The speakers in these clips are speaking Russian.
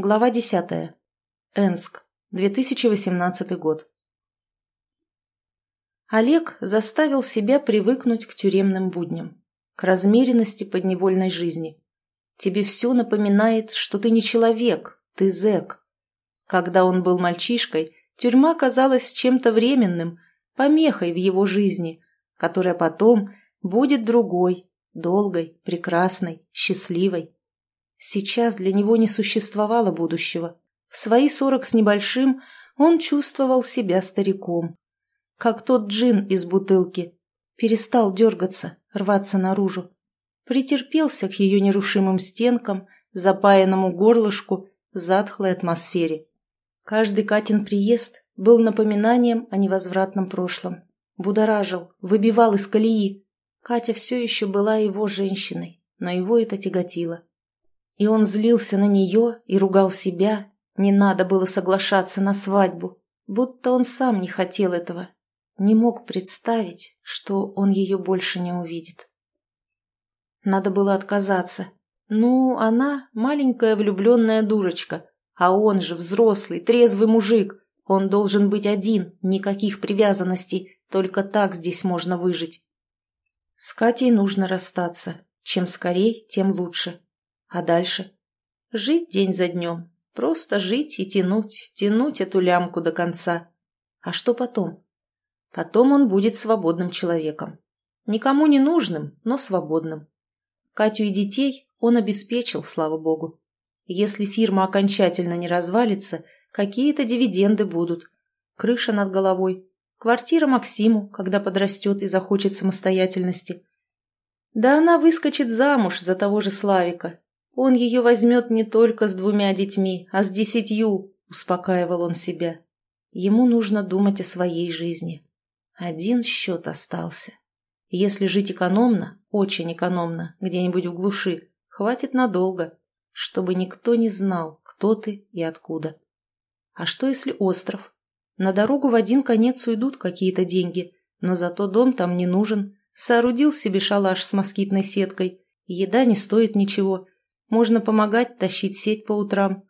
Глава 10. Энск. 2018 год. Олег заставил себя привыкнуть к тюремным будням, к размеренности подневольной жизни. Тебе все напоминает, что ты не человек, ты зэк. Когда он был мальчишкой, тюрьма казалась чем-то временным, помехой в его жизни, которая потом будет другой, долгой, прекрасной, счастливой. Сейчас для него не существовало будущего. В свои сорок с небольшим он чувствовал себя стариком. Как тот джин из бутылки. Перестал дергаться, рваться наружу. Претерпелся к ее нерушимым стенкам, запаянному горлышку, затхлой атмосфере. Каждый Катин приезд был напоминанием о невозвратном прошлом. Будоражил, выбивал из колеи. Катя все еще была его женщиной, но его это тяготило. И он злился на нее и ругал себя. Не надо было соглашаться на свадьбу, будто он сам не хотел этого. Не мог представить, что он ее больше не увидит. Надо было отказаться. Ну, она маленькая влюбленная дурочка, а он же взрослый, трезвый мужик. Он должен быть один, никаких привязанностей, только так здесь можно выжить. С Катей нужно расстаться. Чем скорей, тем лучше. А дальше? Жить день за днем. Просто жить и тянуть, тянуть эту лямку до конца. А что потом? Потом он будет свободным человеком. Никому не нужным, но свободным. Катю и детей он обеспечил, слава богу. Если фирма окончательно не развалится, какие-то дивиденды будут. Крыша над головой, квартира Максиму, когда подрастет и захочет самостоятельности. Да она выскочит замуж за того же Славика, он ее возьмет не только с двумя детьми, а с десятью, успокаивал он себя. Ему нужно думать о своей жизни. Один счет остался. Если жить экономно, очень экономно, где-нибудь в глуши, хватит надолго, чтобы никто не знал, кто ты и откуда. А что если остров? На дорогу в один конец уйдут какие-то деньги, но зато дом там не нужен. Соорудил себе шалаш с москитной сеткой, еда не стоит ничего, можно помогать тащить сеть по утрам.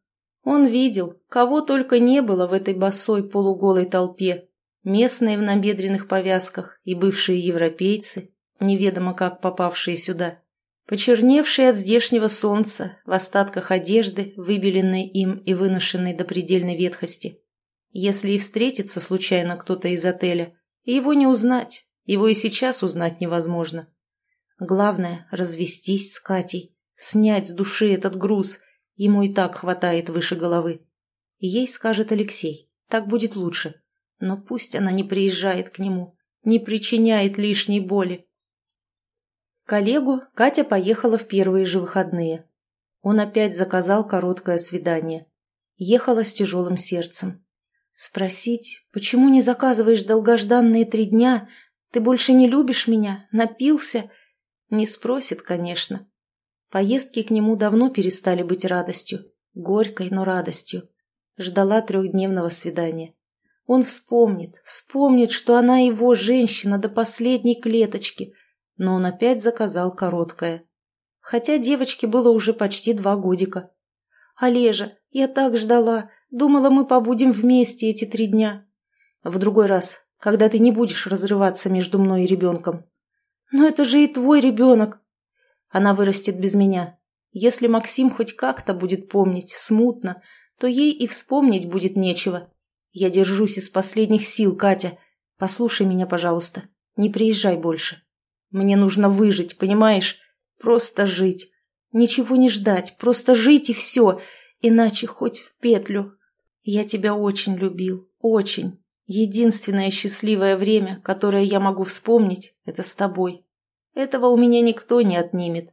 Он видел, кого только не было в этой босой полуголой толпе. Местные в набедренных повязках и бывшие европейцы, неведомо как попавшие сюда. Почерневшие от здешнего солнца, в остатках одежды, выбеленной им и выношенной до предельной ветхости. Если и встретится случайно кто-то из отеля, его не узнать, его и сейчас узнать невозможно. Главное – развестись с Катей снять с души этот груз. Ему и так хватает выше головы. Ей скажет Алексей, так будет лучше. Но пусть она не приезжает к нему, не причиняет лишней боли. Коллегу Катя поехала в первые же выходные. Он опять заказал короткое свидание. Ехала с тяжелым сердцем. Спросить, почему не заказываешь долгожданные три дня? Ты больше не любишь меня? Напился? Не спросит, конечно. Поездки к нему давно перестали быть радостью, горькой, но радостью. Ждала трехдневного свидания. Он вспомнит, вспомнит, что она его женщина до последней клеточки, но он опять заказал короткое. Хотя девочке было уже почти два годика. «Олежа, я так ждала, думала, мы побудем вместе эти три дня. В другой раз, когда ты не будешь разрываться между мной и ребенком». «Но это же и твой ребенок!» Она вырастет без меня. Если Максим хоть как-то будет помнить, смутно, то ей и вспомнить будет нечего. Я держусь из последних сил, Катя. Послушай меня, пожалуйста. Не приезжай больше. Мне нужно выжить, понимаешь? Просто жить. Ничего не ждать, просто жить и все. Иначе хоть в петлю. Я тебя очень любил, очень. Единственное счастливое время, которое я могу вспомнить, это с тобой. Этого у меня никто не отнимет.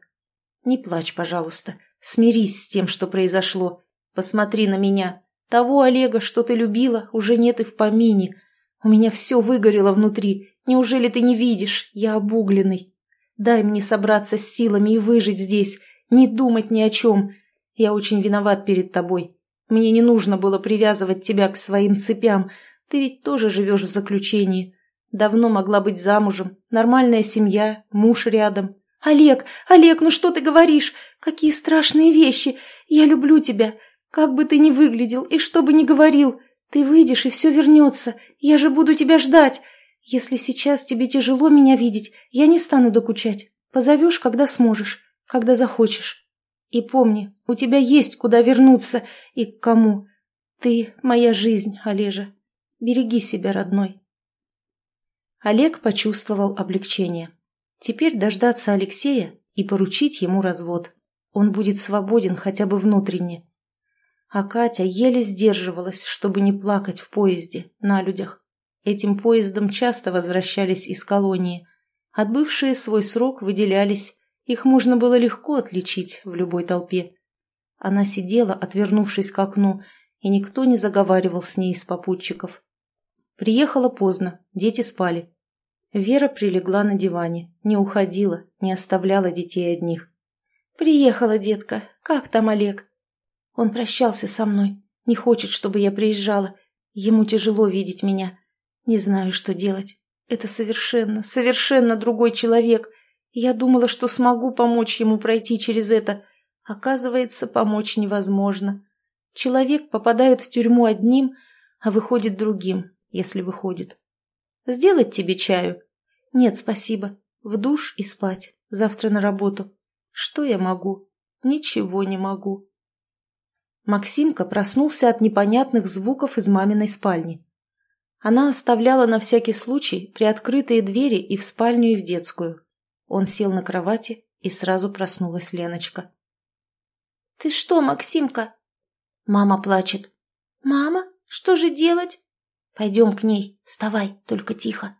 Не плачь, пожалуйста. Смирись с тем, что произошло. Посмотри на меня. Того Олега, что ты любила, уже нет и в помине. У меня все выгорело внутри. Неужели ты не видишь? Я обугленный. Дай мне собраться с силами и выжить здесь, не думать ни о чем. Я очень виноват перед тобой. Мне не нужно было привязывать тебя к своим цепям. Ты ведь тоже живешь в заключении. Давно могла быть замужем, нормальная семья, муж рядом. «Олег, Олег, ну что ты говоришь? Какие страшные вещи! Я люблю тебя. Как бы ты ни выглядел и что бы ни говорил, ты выйдешь и все вернется. Я же буду тебя ждать. Если сейчас тебе тяжело меня видеть, я не стану докучать. Позовешь, когда сможешь, когда захочешь. И помни, у тебя есть куда вернуться и к кому. Ты моя жизнь, Олежа. Береги себя, родной. Олег почувствовал облегчение. Теперь дождаться Алексея и поручить ему развод. Он будет свободен хотя бы внутренне. А Катя еле сдерживалась, чтобы не плакать в поезде, на людях. Этим поездом часто возвращались из колонии. Отбывшие свой срок выделялись, их можно было легко отличить в любой толпе. Она сидела, отвернувшись к окну, и никто не заговаривал с ней из попутчиков. Приехала поздно, дети спали. Вера прилегла на диване, не уходила, не оставляла детей одних. «Приехала, детка. Как там Олег?» «Он прощался со мной. Не хочет, чтобы я приезжала. Ему тяжело видеть меня. Не знаю, что делать. Это совершенно, совершенно другой человек. Я думала, что смогу помочь ему пройти через это. Оказывается, помочь невозможно. Человек попадает в тюрьму одним, а выходит другим, если выходит. Сделать тебе чаю?» «Нет, спасибо. В душ и спать. Завтра на работу. Что я могу? Ничего не могу». Максимка проснулся от непонятных звуков из маминой спальни. Она оставляла на всякий случай приоткрытые двери и в спальню, и в детскую. Он сел на кровати, и сразу проснулась Леночка. «Ты что, Максимка?» Мама плачет. «Мама, что же делать?» «Пойдем к ней, вставай, только тихо».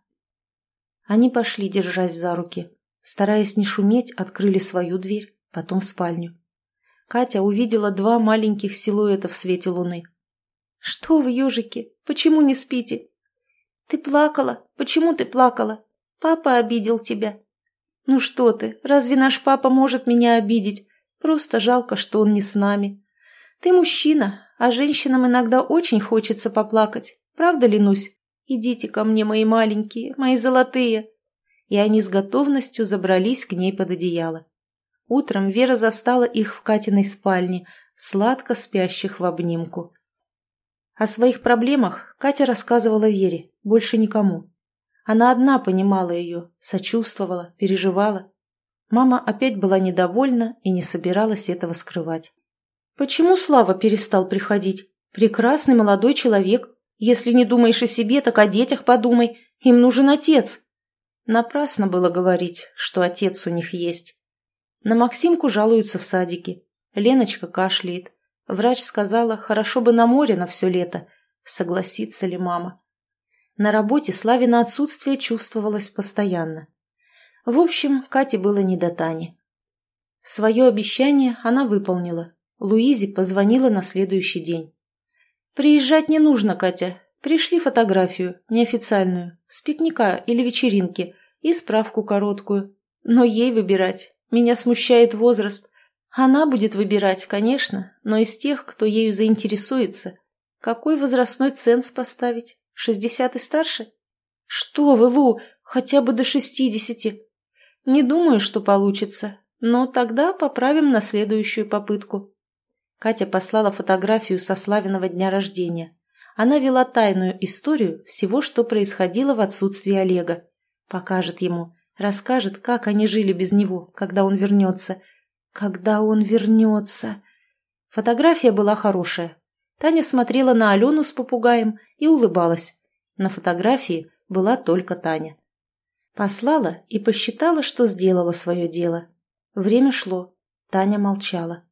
Они пошли, держась за руки. Стараясь не шуметь, открыли свою дверь, потом в спальню. Катя увидела два маленьких силуэта в свете луны. «Что вы, ежики, почему не спите?» «Ты плакала? Почему ты плакала? Папа обидел тебя». «Ну что ты, разве наш папа может меня обидеть? Просто жалко, что он не с нами. Ты мужчина, а женщинам иногда очень хочется поплакать. Правда, Ленусь?» «Идите ко мне, мои маленькие, мои золотые!» И они с готовностью забрались к ней под одеяло. Утром Вера застала их в Катиной спальне, сладко спящих в обнимку. О своих проблемах Катя рассказывала Вере, больше никому. Она одна понимала ее, сочувствовала, переживала. Мама опять была недовольна и не собиралась этого скрывать. «Почему Слава перестал приходить? Прекрасный молодой человек, если не думаешь о себе, так о детях подумай. Им нужен отец. Напрасно было говорить, что отец у них есть. На Максимку жалуются в садике. Леночка кашляет. Врач сказала, хорошо бы на море на все лето. Согласится ли мама? На работе Славина отсутствие чувствовалось постоянно. В общем, Кате было не до Тани. Свое обещание она выполнила. Луизе позвонила на следующий день. «Приезжать не нужно, Катя. Пришли фотографию, неофициальную, с пикника или вечеринки, и справку короткую. Но ей выбирать. Меня смущает возраст. Она будет выбирать, конечно, но из тех, кто ею заинтересуется. Какой возрастной ценз поставить? Шестьдесят и старше? Что вы, Лу, хотя бы до шестидесяти. Не думаю, что получится, но тогда поправим на следующую попытку. Катя послала фотографию со Славиного дня рождения. Она вела тайную историю всего, что происходило в отсутствии Олега. Покажет ему, расскажет, как они жили без него, когда он вернется. Когда он вернется. Фотография была хорошая. Таня смотрела на Алену с попугаем и улыбалась. На фотографии была только Таня. Послала и посчитала, что сделала свое дело. Время шло. Таня молчала.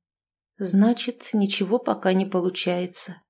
Значит, ничего пока не получается.